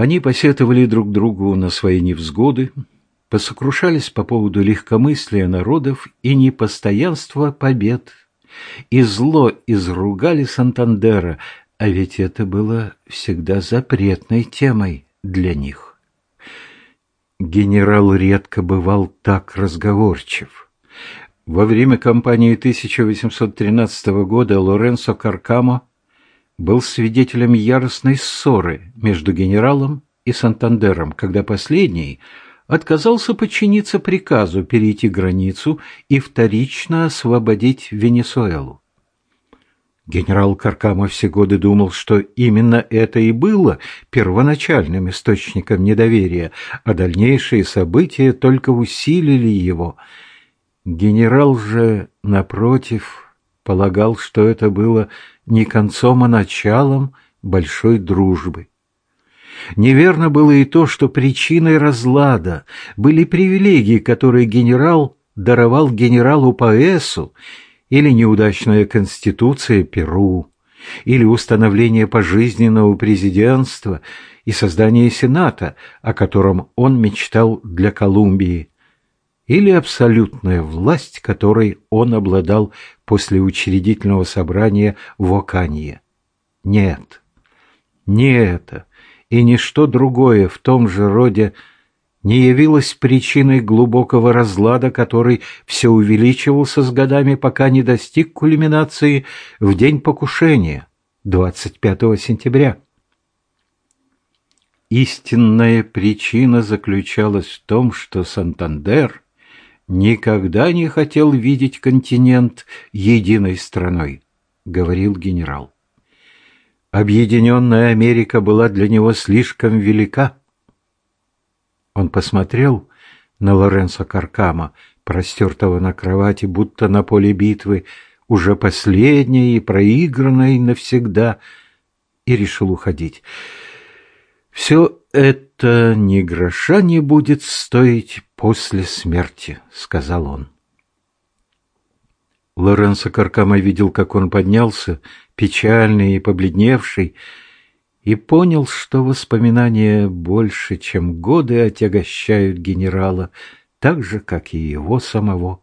Они посетовали друг другу на свои невзгоды, посокрушались по поводу легкомыслия народов и непостоянства побед, и зло изругали Сантандера, а ведь это было всегда запретной темой для них. Генерал редко бывал так разговорчив. Во время кампании 1813 года Лоренцо Каркамо был свидетелем яростной ссоры между генералом и Сантандером, когда последний отказался подчиниться приказу перейти границу и вторично освободить Венесуэлу. Генерал Каркамо все годы думал, что именно это и было первоначальным источником недоверия, а дальнейшие события только усилили его – Генерал же, напротив, полагал, что это было не концом, а началом большой дружбы. Неверно было и то, что причиной разлада были привилегии, которые генерал даровал генералу Паэсу, или неудачная конституция Перу, или установление пожизненного президентства и создание Сената, о котором он мечтал для Колумбии или абсолютная власть, которой он обладал после учредительного собрания в Оканье. Нет, не это и ничто другое в том же роде не явилось причиной глубокого разлада, который все увеличивался с годами, пока не достиг кульминации в день покушения, 25 сентября. Истинная причина заключалась в том, что Сантандер никогда не хотел видеть континент единой страной, говорил генерал. Объединенная Америка была для него слишком велика. Он посмотрел на Лоренцо Каркама, простертого на кровати, будто на поле битвы, уже последней и проигранной навсегда, и решил уходить. Все это ни гроша не будет стоить после смерти, сказал он. Лоренцо Каркама видел, как он поднялся, печальный и побледневший, и понял, что воспоминания больше, чем годы отягощают генерала, так же, как и его самого.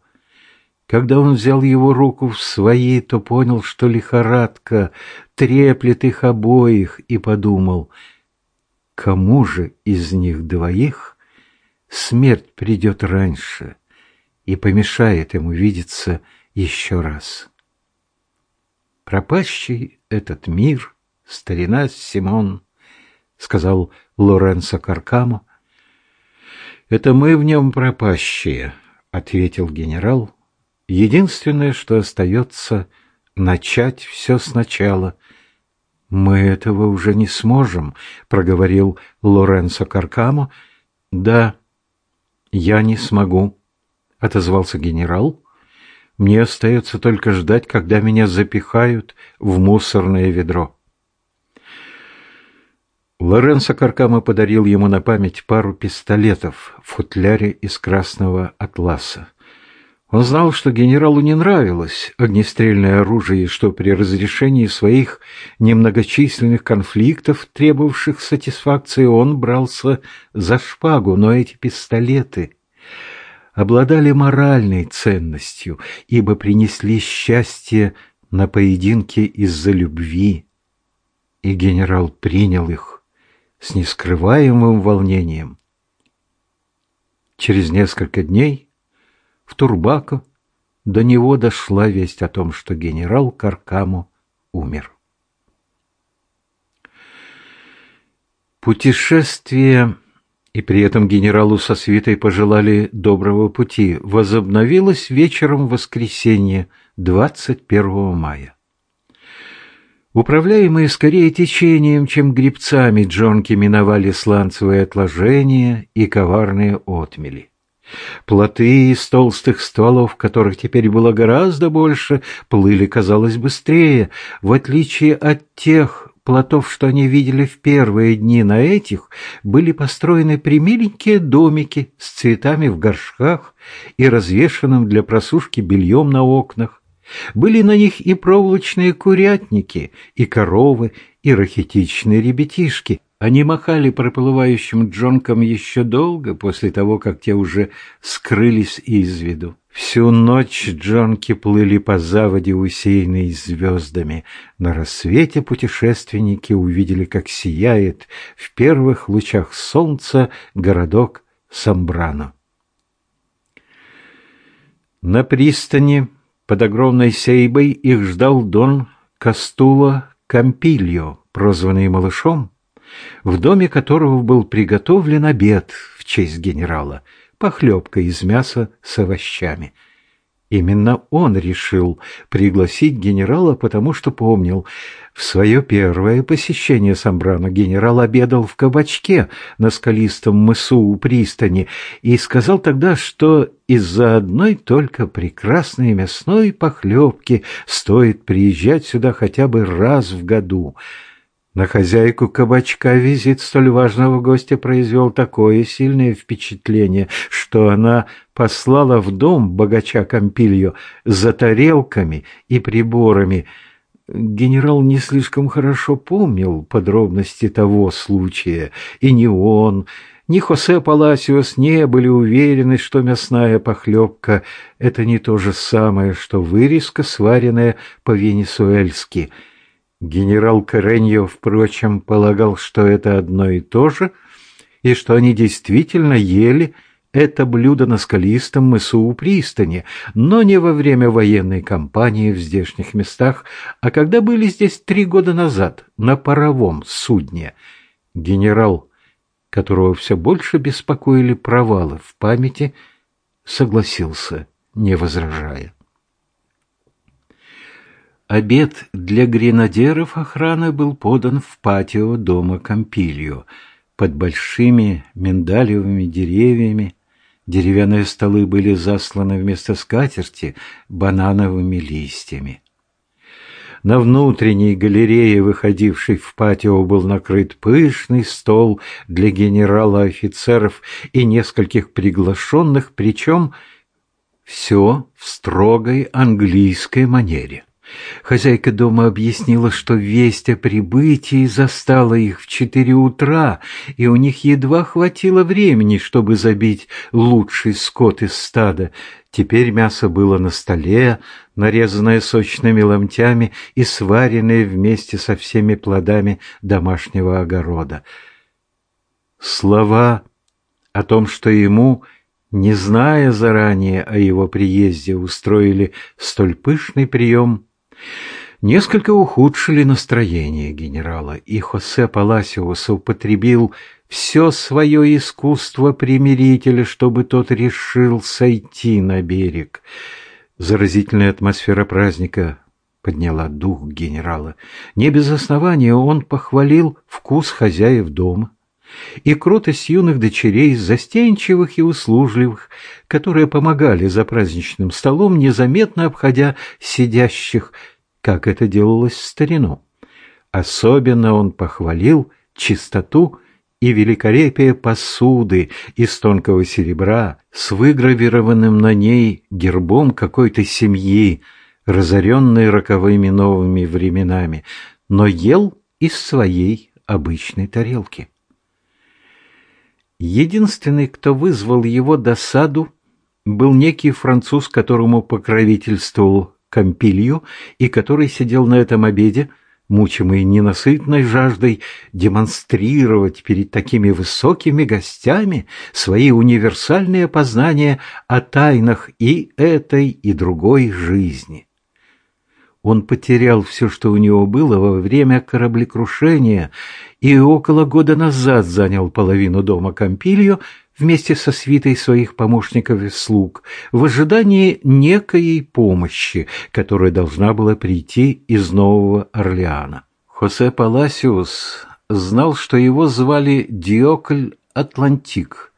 Когда он взял его руку в свои, то понял, что лихорадка треплет их обоих, и подумал — кому же из них двоих смерть придет раньше и помешает ему видеться еще раз. Пропащий этот мир, старина Симон, сказал Лоренцо Каркамо. Это мы в нем пропащие, ответил генерал. Единственное, что остается, начать все сначала — «Мы этого уже не сможем», — проговорил Лоренцо Каркамо. «Да, я не смогу», — отозвался генерал. «Мне остается только ждать, когда меня запихают в мусорное ведро». Лоренцо Каркамо подарил ему на память пару пистолетов в футляре из красного атласа. Он знал, что генералу не нравилось огнестрельное оружие, и что при разрешении своих немногочисленных конфликтов, требовавших сатисфакции, он брался за шпагу, но эти пистолеты обладали моральной ценностью, ибо принесли счастье на поединке из-за любви, и генерал принял их с нескрываемым волнением. Через несколько дней в Турбако до него дошла весть о том, что генерал Каркамо умер. Путешествие, и при этом генералу со свитой пожелали доброго пути, возобновилось вечером воскресенья 21 мая. Управляемые скорее течением, чем грибцами, джонки миновали сланцевые отложения и коварные отмели. Плоты из толстых стволов, которых теперь было гораздо больше, плыли, казалось, быстрее. В отличие от тех плотов, что они видели в первые дни на этих, были построены примиленькие домики с цветами в горшках и развешанным для просушки бельем на окнах. Были на них и проволочные курятники, и коровы, и рахитичные ребятишки — Они махали проплывающим джонкам еще долго после того, как те уже скрылись из виду. Всю ночь джонки плыли по заводе, усеянной звездами. На рассвете путешественники увидели, как сияет в первых лучах солнца городок Самбрано. На пристани под огромной сейбой их ждал Дон Кастула Кампильо, прозванный малышом, в доме которого был приготовлен обед в честь генерала, похлебка из мяса с овощами. Именно он решил пригласить генерала, потому что помнил, в свое первое посещение Самбрана генерал обедал в кабачке на скалистом мысу у пристани и сказал тогда, что из-за одной только прекрасной мясной похлебки стоит приезжать сюда хотя бы раз в году — на хозяйку кабачка визит столь важного гостя произвел такое сильное впечатление, что она послала в дом богача Кампилью за тарелками и приборами. Генерал не слишком хорошо помнил подробности того случая, и ни он, ни Хосе Паласиос не были уверены, что мясная похлебка — это не то же самое, что вырезка, сваренная по-венесуэльски — Генерал Кареньо, впрочем, полагал, что это одно и то же, и что они действительно ели это блюдо на скалистом мысу у пристани, но не во время военной кампании в здешних местах, а когда были здесь три года назад на паровом судне. Генерал, которого все больше беспокоили провалы в памяти, согласился, не возражая. Обед для гренадеров охраны был подан в патио дома Кампильо под большими миндалевыми деревьями. Деревянные столы были засланы вместо скатерти банановыми листьями. На внутренней галерее, выходившей в патио, был накрыт пышный стол для генерала-офицеров и нескольких приглашенных, причем все в строгой английской манере. Хозяйка дома объяснила, что весть о прибытии застала их в четыре утра, и у них едва хватило времени, чтобы забить лучший скот из стада. Теперь мясо было на столе, нарезанное сочными ломтями и сваренное вместе со всеми плодами домашнего огорода. Слова о том, что ему не зная заранее о его приезде, устроили столь пышный прием, несколько ухудшили настроение генерала, и Хосе Паласиус употребил все свое искусство примирителя, чтобы тот решил сойти на берег. Заразительная атмосфера праздника подняла дух генерала. Не без основания он похвалил вкус хозяев дома и кротость юных дочерей, застенчивых и услужливых, которые помогали за праздничным столом, незаметно обходя сидящих, как это делалось в старину. Особенно он похвалил чистоту и великолепие посуды из тонкого серебра с выгравированным на ней гербом какой-то семьи, разоренной роковыми новыми временами, но ел из своей обычной тарелки. Единственный, кто вызвал его досаду, был некий француз, которому покровительствовал Кампилью и который сидел на этом обеде, мучимый ненасытной жаждой демонстрировать перед такими высокими гостями свои универсальные познания о тайнах и этой, и другой жизни. Он потерял все, что у него было во время кораблекрушения, и около года назад занял половину дома Кампильо вместе со свитой своих помощников и слуг в ожидании некоей помощи, которая должна была прийти из Нового Орлеана. Хосе Паласиус знал, что его звали Диокль Атлантик,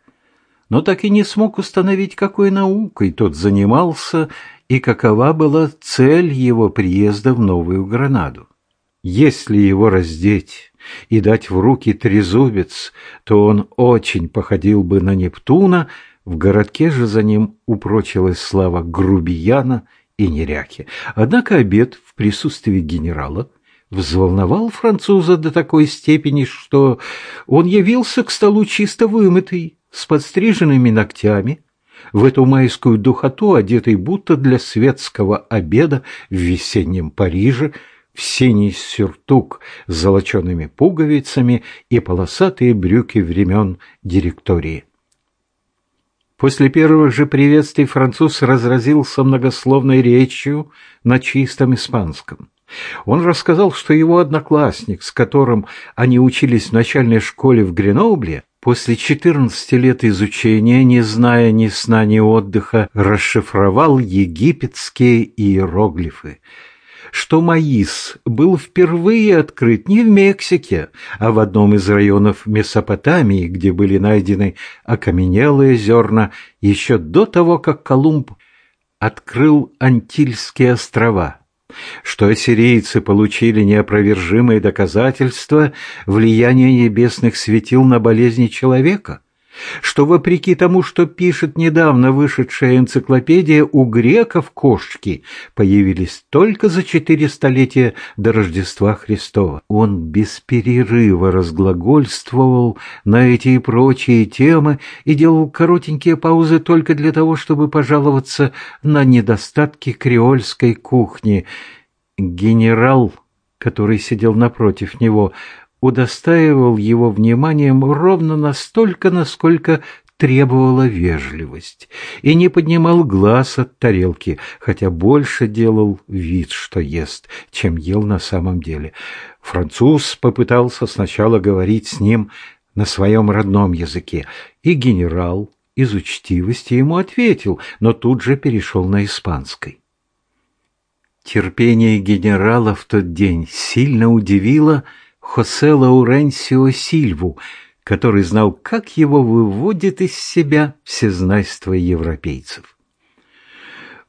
но так и не смог установить, какой наукой тот занимался и какова была цель его приезда в Новую Гранаду. Если его раздеть и дать в руки трезубец, то он очень походил бы на Нептуна, в городке же за ним упрочилась слава грубияна и неряхи. Однако обед в присутствии генерала взволновал француза до такой степени, что он явился к столу чисто вымытый, с подстриженными ногтями, в эту майскую духоту, одетый будто для светского обеда в весеннем Париже, в синий сюртук с золочеными пуговицами и полосатые брюки времен директории. После первых же приветствий француз разразился многословной речью на чистом испанском. Он рассказал, что его одноклассник, с которым они учились в начальной школе в Гренобле, после 14 лет изучения, не зная ни сна, ни отдыха, расшифровал египетские иероглифы – что маис был впервые открыт не в Мексике, а в одном из районов Месопотамии, где были найдены окаменелые зерна еще до того, как Колумб открыл Антильские острова что ассирийцы получили неопровержимые доказательства влияния небесных светил на болезни человека – что вопреки тому, что пишет недавно вышедшая энциклопедия, у греков кошки появились только за четыре столетия до Рождества Христова. Он без перерыва разглагольствовал на эти и прочие темы и делал коротенькие паузы только для того, чтобы пожаловаться на недостатки креольской кухни. Генерал, который сидел напротив него, удостаивал его вниманием ровно настолько, насколько требовала вежливость, и не поднимал глаз от тарелки, хотя больше делал вид, что ест, чем ел на самом деле. Француз попытался сначала говорить с ним на своем родном языке, и генерал из учтивости ему ответил, но тут же перешел на испанский. Терпение генерала в тот день сильно удивило Хосе Лауренсио Сильву, который знал, как его выводит из себя всезнайство европейцев.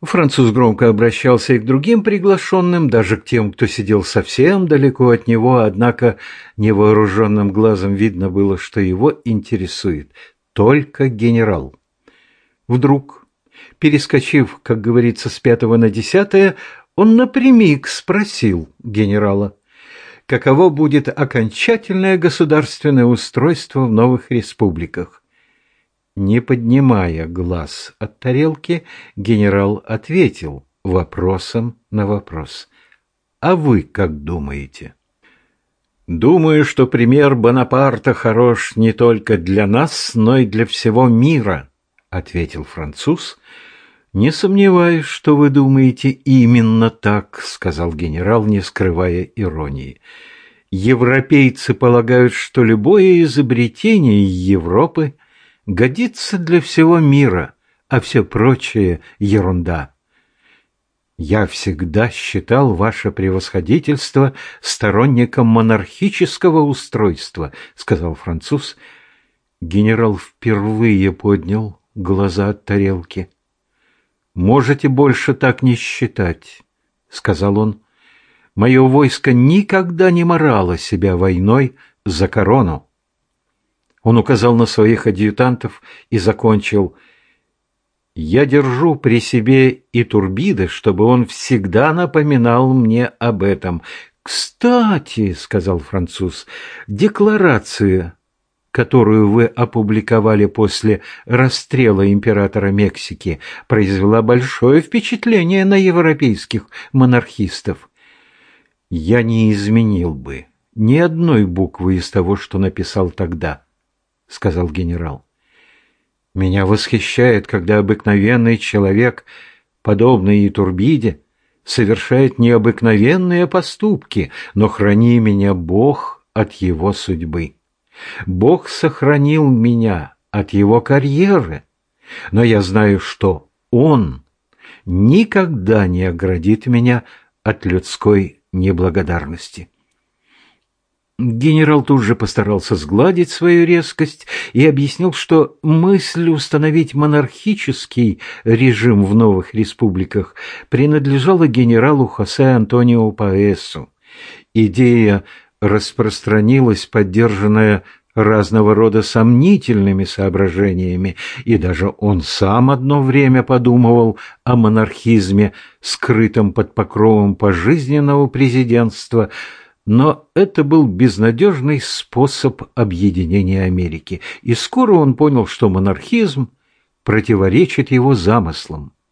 Француз громко обращался и к другим приглашенным, даже к тем, кто сидел совсем далеко от него, однако невооруженным глазом видно было, что его интересует только генерал. Вдруг, перескочив, как говорится, с пятого на десятое, он напрямик спросил генерала – каково будет окончательное государственное устройство в новых республиках. Не поднимая глаз от тарелки, генерал ответил вопросом на вопрос. «А вы как думаете?» «Думаю, что пример Бонапарта хорош не только для нас, но и для всего мира», — ответил француз. «Не сомневаюсь, что вы думаете именно так», — сказал генерал, не скрывая иронии. «Европейцы полагают, что любое изобретение Европы годится для всего мира, а все прочее — ерунда». «Я всегда считал ваше превосходительство сторонником монархического устройства», — сказал француз. Генерал впервые поднял глаза от тарелки. «Можете больше так не считать», — сказал он. «Мое войско никогда не морало себя войной за корону». Он указал на своих адъютантов и закончил. «Я держу при себе и Турбида, чтобы он всегда напоминал мне об этом». «Кстати», — сказал француз, — «декларация которую вы опубликовали после расстрела императора Мексики, произвела большое впечатление на европейских монархистов. Я не изменил бы ни одной буквы из того, что написал тогда, сказал генерал. Меня восхищает, когда обыкновенный человек, подобный Итурбиде, совершает необыкновенные поступки, но храни меня Бог от его судьбы. Бог сохранил меня от его карьеры, но я знаю, что Он никогда не оградит меня от людской неблагодарности. Генерал тут же постарался сгладить свою резкость и объяснил, что мысль установить монархический режим в новых республиках принадлежала генералу Хосе Антонио Паэсу. Идея распространилась, поддержанная разного рода сомнительными соображениями, и даже он сам одно время подумывал о монархизме, скрытом под покровом пожизненного президентства, Но это был безнадежный способ объединения Америки, и скоро он понял, что монархизм противоречит его замыслам.